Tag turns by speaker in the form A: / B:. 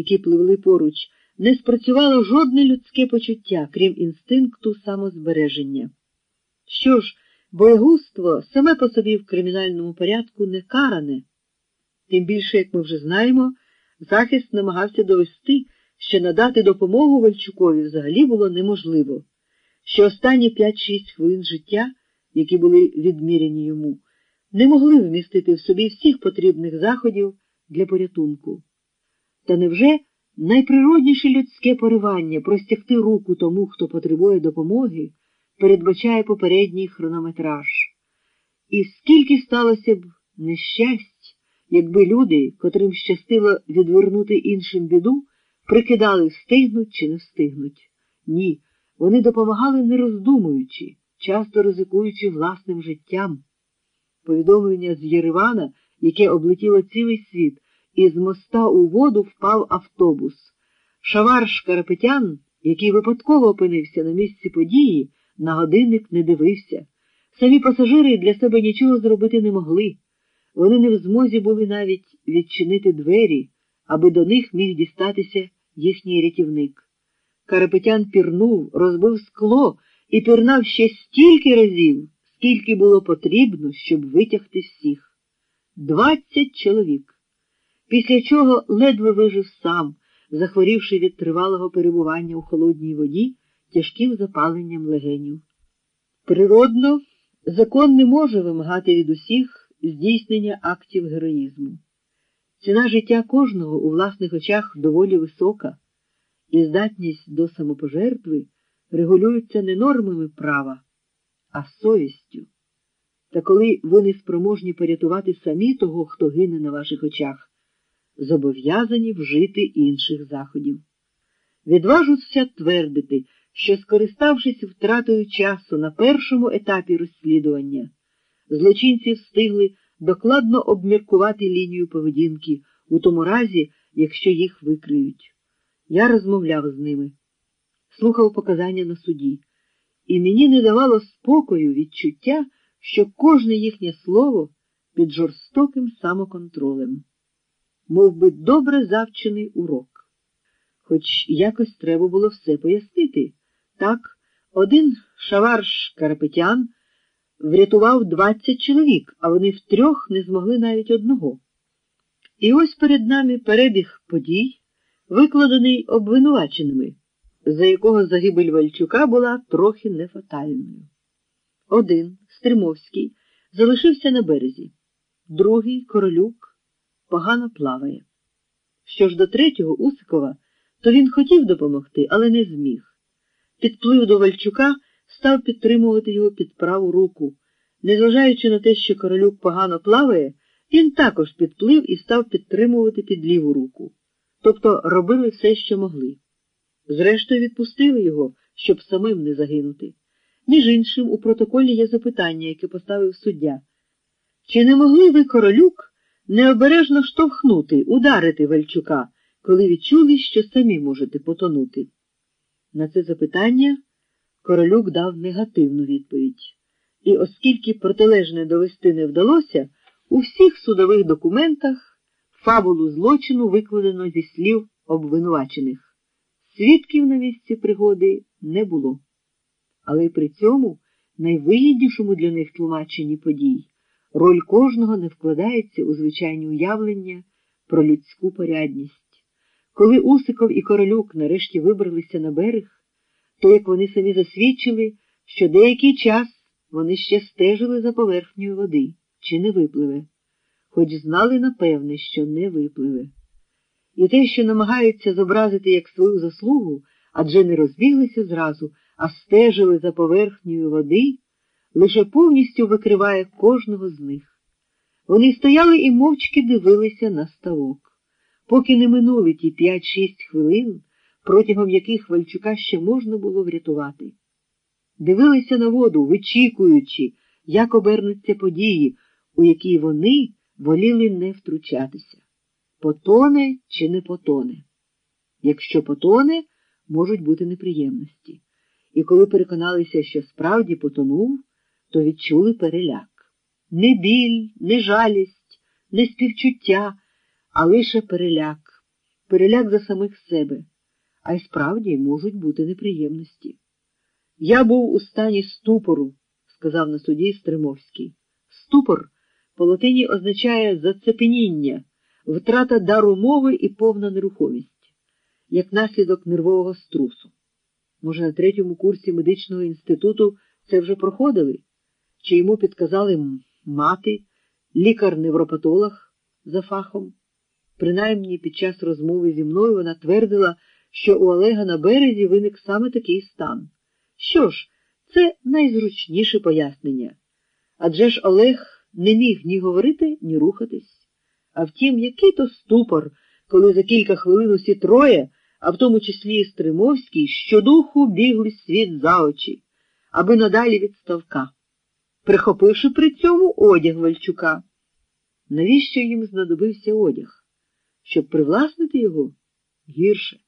A: які пливли поруч, не спрацювало жодне людське почуття, крім інстинкту самозбереження. Що ж, боєгузтво саме по собі в кримінальному порядку не каране. Тим більше, як ми вже знаємо, захист намагався довести, що надати допомогу Вальчукові взагалі було неможливо, що останні 5-6 хвилин життя, які були відміряні йому, не могли вмістити в собі всіх потрібних заходів для порятунку. Та невже найприродніше людське поривання простягти руку тому, хто потребує допомоги, передбачає попередній хронометраж? І скільки сталося б нещасть, якби люди, котрим щастило відвернути іншим біду, прикидали, встигнуть чи не встигнуть? Ні, вони допомагали не роздумуючи, часто ризикуючи власним життям. Повідомлення з Єревана, яке облетіло цілий світ, і з моста у воду впав автобус. Шавар Шкарапетян, який випадково опинився на місці події, на годинник не дивився. Самі пасажири для себе нічого зробити не могли. Вони не в змозі були навіть відчинити двері, аби до них міг дістатися їхній рятівник. Карапетян пірнув, розбив скло і пірнав ще стільки разів, скільки було потрібно, щоб витягти всіх. Двадцять чоловік. Після чого ледве вижив сам, захворівши від тривалого перебування у холодній воді тяжким запаленням легенів. Природно, закон не може вимагати від усіх здійснення актів героїзму. Ціна життя кожного у власних очах доволі висока, і здатність до самопожертви регулюється не нормами права, а совістю. Та коли ви не спроможні порятувати самі того, хто гине на ваших очах, зобов'язані вжити інших заходів. Відважуся твердити, що, скориставшись втратою часу на першому етапі розслідування, злочинці встигли докладно обміркувати лінію поведінки у тому разі, якщо їх викриють. Я розмовляв з ними, слухав показання на суді, і мені не давало спокою відчуття, що кожне їхнє слово під жорстоким самоконтролем, Мов би, добре завчений урок. Хоч якось треба було все пояснити. Так, один шаварш Карапетян врятував двадцять чоловік, а вони втрьох не змогли навіть одного. І ось перед нами перебіг подій, викладений обвинуваченими, за якого загибель Вальчука була трохи нефатальною. Один, Стримовський, залишився на березі, другий королюк погано плаває. Що ж до третього Усикова, то він хотів допомогти, але не зміг. Підплив до Вальчука, став підтримувати його під праву руку. Незважаючи на те, що королюк погано плаває, він також підплив і став підтримувати під ліву руку. Тобто робили все, що могли. Зрештою, відпустили його, щоб самим не загинути. Між іншим, у протоколі є запитання, яке поставив суддя. Чи не могли ви королюк необережно штовхнути, ударити Вальчука, коли відчули, що самі можете потонути? На це запитання королюк дав негативну відповідь. І оскільки протилежне довести не вдалося, у всіх судових документах фабулу злочину викладено зі слів обвинувачених. Свідків на місці пригоди не було. Але при цьому найвигіднішому для них тлумаченні подій роль кожного не вкладається у звичайні уявлення про людську порядність. Коли Усиков і Королюк нарешті вибралися на берег, то, як вони самі засвідчили, що деякий час вони ще стежили за поверхнею води, чи не випливе, хоч знали напевне, що не випливе. І те, що намагаються зобразити як свою заслугу, адже не розбіглися зразу, а стежили за поверхнею води, лише повністю викриває кожного з них. Вони стояли і мовчки дивилися на ставок. Поки не минули ті п'ять-шість хвилин, протягом яких Вальчука ще можна було врятувати. Дивилися на воду, вичікуючи, як обернуться події, у які вони воліли не втручатися. Потоне чи не потоне. Якщо потоне, можуть бути неприємності. І коли переконалися, що справді потонув, то відчули переляк. Не біль, не жалість, не співчуття, а лише переляк. переляк за самих себе, а й справді можуть бути неприємності. Я був у стані ступору, сказав на суді Стримовський. Ступор по латині означає зацепеніння, втрата дару мови і повна нерухомість, як наслідок нервового струсу. Може, на третьому курсі медичного інституту це вже проходили, чи йому підказали мати, лікар-невропатолог за фахом. Принаймні під час розмови зі мною вона твердила, що у Олега на березі виник саме такий стан. Що ж, це найзручніше пояснення. Адже ж Олег не міг ні говорити, ні рухатись. А втім, який то ступор, коли за кілька хвилин усі троє, а в тому числі і Стримовський, щодуху бігли світ за очі, аби надалі від ставка, прихопивши при цьому одяг Вальчука. Навіщо їм знадобився одяг? Щоб привласнити його гірше.